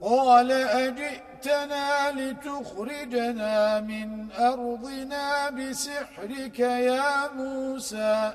قال أجئتنا لتخرجنا من أرضنا بسحرك يا موسى